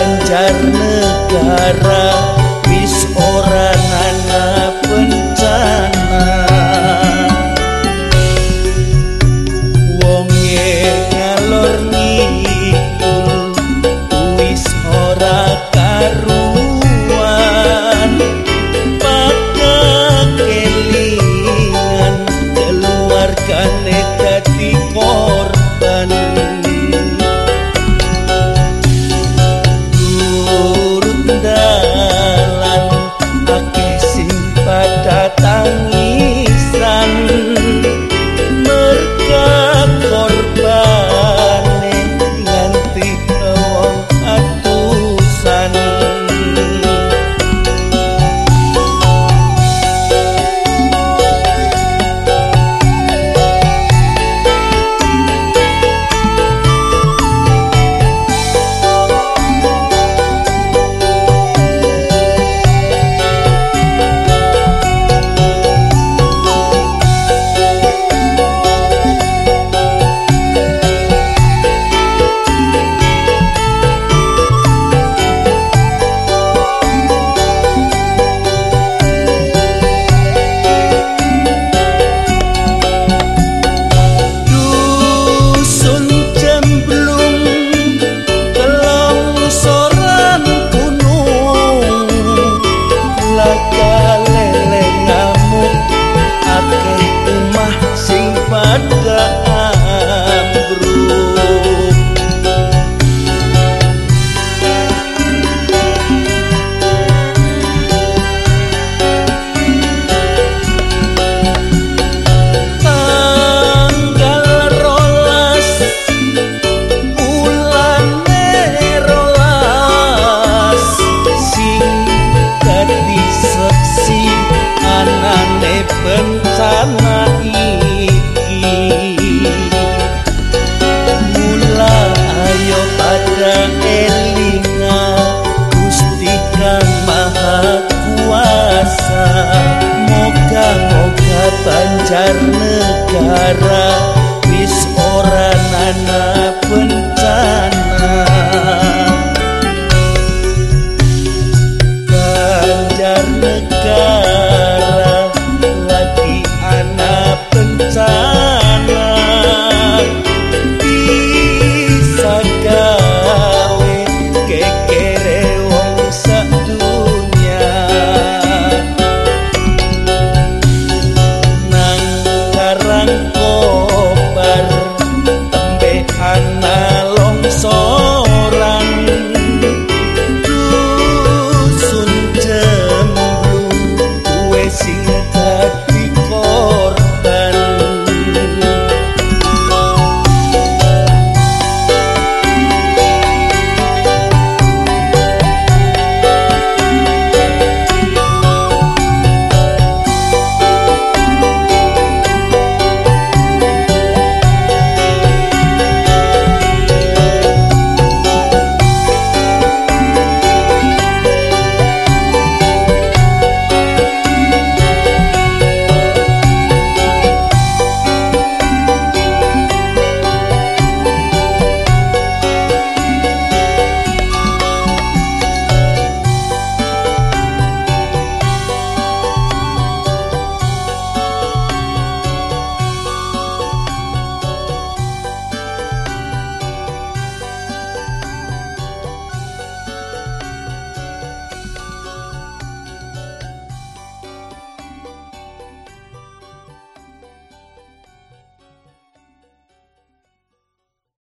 lancar negara wis ora escuchar.